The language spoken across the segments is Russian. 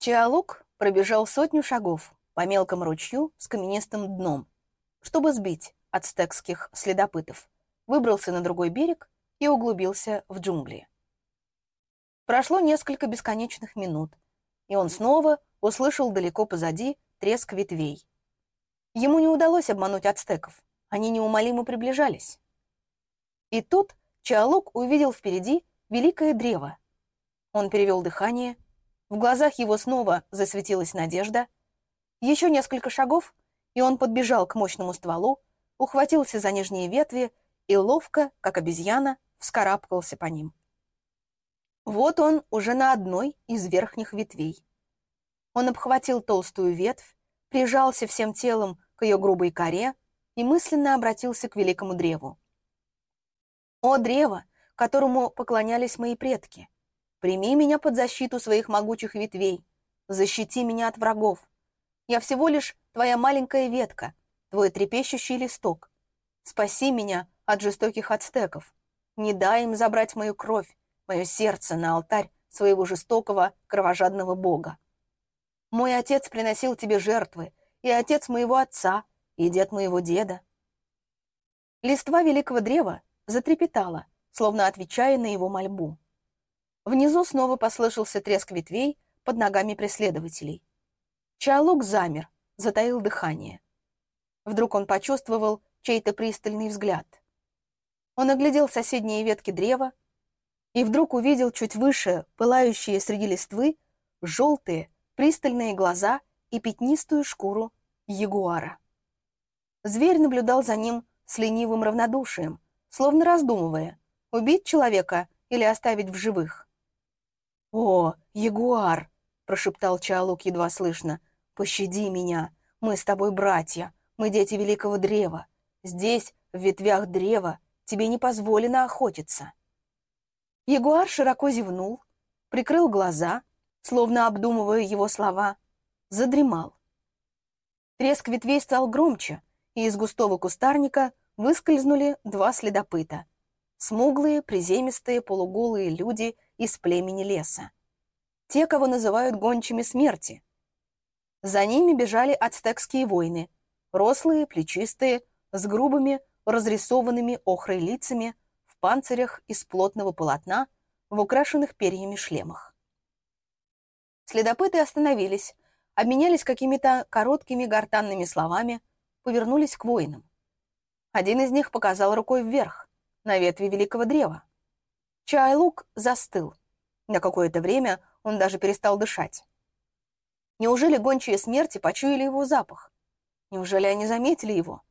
Чиалук пробежал сотню шагов по мелкому ручью с каменистым дном, чтобы сбить ацтекских следопытов, выбрался на другой берег и углубился в джунгли. Прошло несколько бесконечных минут, и он снова услышал далеко позади треск ветвей. Ему не удалось обмануть ацтеков, они неумолимо приближались. И тут Чаолук увидел впереди великое древо. Он перевел дыхание, в глазах его снова засветилась надежда. Еще несколько шагов, и он подбежал к мощному стволу, ухватился за нижние ветви и ловко, как обезьяна, вскарабкался по ним. Вот он уже на одной из верхних ветвей. Он обхватил толстую ветвь, прижался всем телом к ее грубой коре и мысленно обратился к великому древу. «О, древо, которому поклонялись мои предки! Прими меня под защиту своих могучих ветвей, защити меня от врагов. Я всего лишь твоя маленькая ветка, твой трепещущий листок. Спаси меня от жестоких ацтеков. Не дай им забрать мою кровь, мое сердце на алтарь своего жестокого, кровожадного бога. Мой отец приносил тебе жертвы, и отец моего отца, и дед моего деда. Листва великого древа затрепетала, словно отвечая на его мольбу. Внизу снова послышался треск ветвей под ногами преследователей. Чалук замер, затаил дыхание. Вдруг он почувствовал чей-то пристальный взгляд. Он оглядел соседние ветки древа и вдруг увидел чуть выше, пылающие среди листвы, желтые, пристальные глаза и пятнистую шкуру ягуара. Зверь наблюдал за ним с ленивым равнодушием, словно раздумывая, убить человека или оставить в живых. «О, ягуар!» — прошептал Чалук едва слышно. «Пощади меня! Мы с тобой братья, мы дети великого древа. Здесь, в ветвях древа, тебе не позволено охотиться». Ягуар широко зевнул, прикрыл глаза, словно обдумывая его слова, задремал. Треск ветвей стал громче, и из густого кустарника выскользнули два следопыта. Смуглые, приземистые, полуголые люди из племени леса. Те, кого называют гончими смерти. За ними бежали ацтекские воины, рослые, плечистые, с грубыми, разрисованными охрой лицами, в панцирях из плотного полотна, в украшенных перьями шлемах. Следопыты остановились, обменялись какими-то короткими гортанными словами, повернулись к воинам. Один из них показал рукой вверх, на ветви великого древа. Чайлук застыл. На какое-то время он даже перестал дышать. Неужели гончие смерти почуяли его запах? Неужели они заметили его?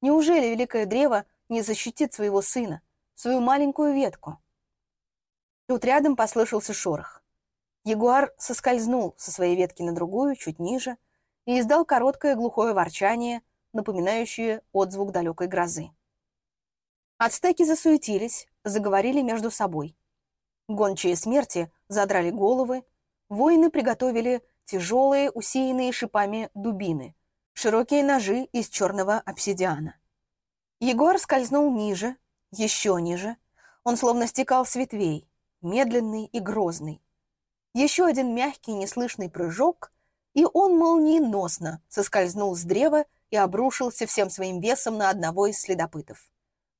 Неужели великое древо не защитит своего сына, свою маленькую ветку? Тут рядом послышался шорох. Ягуар соскользнул со своей ветки на другую, чуть ниже, и издал короткое глухое ворчание, напоминающее отзвук далекой грозы. Ацтеки засуетились, заговорили между собой. Гончие смерти задрали головы, воины приготовили тяжелые, усеянные шипами дубины, широкие ножи из черного обсидиана. Егор скользнул ниже, еще ниже. Он словно стекал с ветвей, медленный и грозный. Еще один мягкий, неслышный прыжок, и он молниеносно соскользнул с древа и обрушился всем своим весом на одного из следопытов.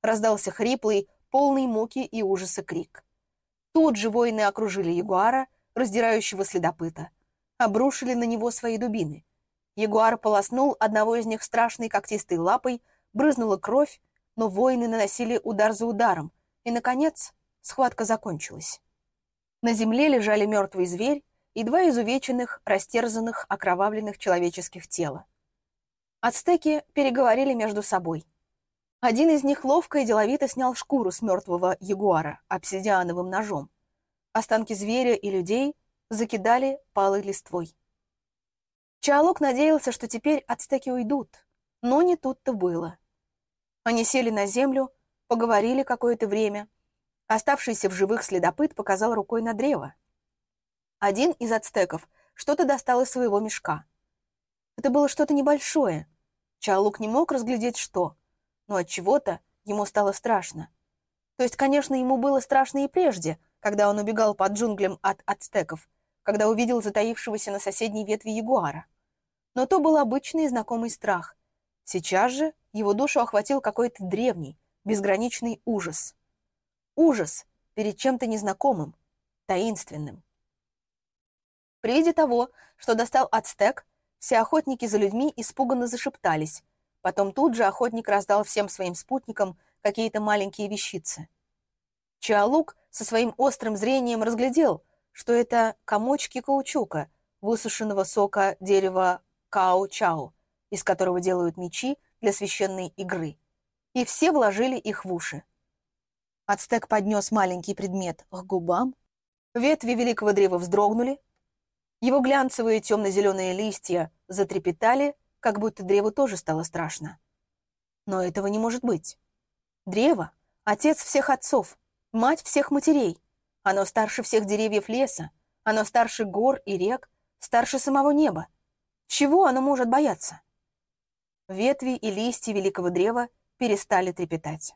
Раздался хриплый, полный муки и ужаса крик. Тут же воины окружили ягуара, раздирающего следопыта. Обрушили на него свои дубины. Ягуар полоснул одного из них страшной когтистой лапой, брызнула кровь, но воины наносили удар за ударом, и, наконец, схватка закончилась. На земле лежали мертвый зверь и два изувеченных, растерзанных, окровавленных человеческих тела. Ацтеки переговорили между собой. Один из них ловко и деловито снял шкуру с мертвого ягуара обсидиановым ножом. Останки зверя и людей закидали палой листвой. Чаолок надеялся, что теперь ацтеки уйдут, но не тут-то было. Они сели на землю, поговорили какое-то время. Оставшийся в живых следопыт показал рукой на древо. Один из ацтеков что-то достал из своего мешка. Это было что-то небольшое. Чаолук не мог разглядеть, что, но от чего-то ему стало страшно. То есть, конечно, ему было страшно и прежде, когда он убегал под джунглям от ацтеков, когда увидел затаившегося на соседней ветви ягуара. Но то был обычный и знакомый страх. Сейчас же его душу охватил какой-то древний, безграничный ужас. Ужас перед чем-то незнакомым, таинственным. При виде того, что достал ацтек, все охотники за людьми испуганно зашептались. Потом тут же охотник раздал всем своим спутникам какие-то маленькие вещицы. Чаолук со своим острым зрением разглядел, что это комочки каучука, высушенного сока дерева као-чао, из которого делают мечи для священной игры. И все вложили их в уши. Ацтек поднес маленький предмет к губам. Ветви великого древа вздрогнули. Его глянцевые темно-зеленые листья затрепетали, как будто древу тоже стало страшно. Но этого не может быть. Древо — отец всех отцов, мать всех матерей. Оно старше всех деревьев леса, оно старше гор и рек, старше самого неба. Чего оно может бояться? Ветви и листья великого древа перестали трепетать.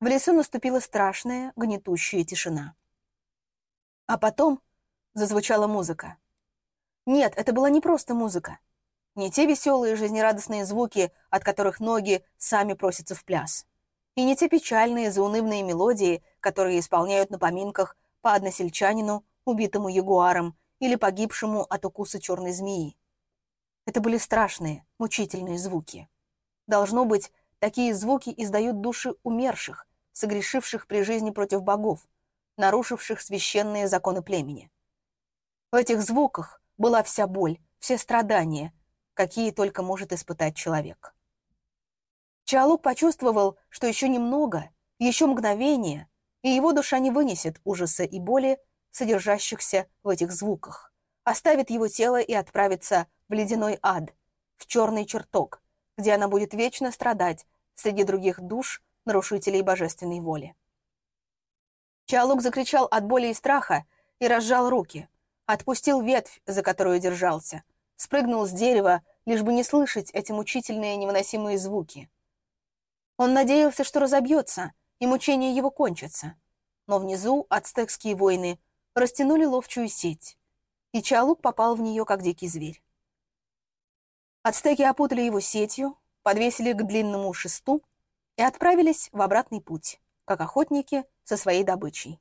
В лесу наступила страшная, гнетущая тишина. А потом зазвучала музыка. Нет, это была не просто музыка. Не те веселые жизнерадостные звуки, от которых ноги сами просятся в пляс. И не те печальные заунывные мелодии, которые исполняют на поминках по односельчанину, убитому ягуаром или погибшему от укуса черной змеи. Это были страшные, мучительные звуки. Должно быть, такие звуки издают души умерших, согрешивших при жизни против богов, нарушивших священные законы племени. В этих звуках была вся боль, все страдания, какие только может испытать человек. Чалук почувствовал, что еще немного, еще мгновение, и его душа не вынесет ужаса и боли, содержащихся в этих звуках, оставит его тело и отправится в ледяной ад, в черный чертог, где она будет вечно страдать среди других душ, нарушителей божественной воли. Чалук закричал от боли и страха и разжал руки, отпустил ветвь, за которую держался, спрыгнул с дерева, лишь бы не слышать эти мучительные невыносимые звуки. Он надеялся, что разобьется, и мучения его кончатся. Но внизу ацтекские воины растянули ловчую сеть, и Чалук попал в нее, как дикий зверь. Ацтеки опутали его сетью, подвесили к длинному шесту и отправились в обратный путь, как охотники со своей добычей.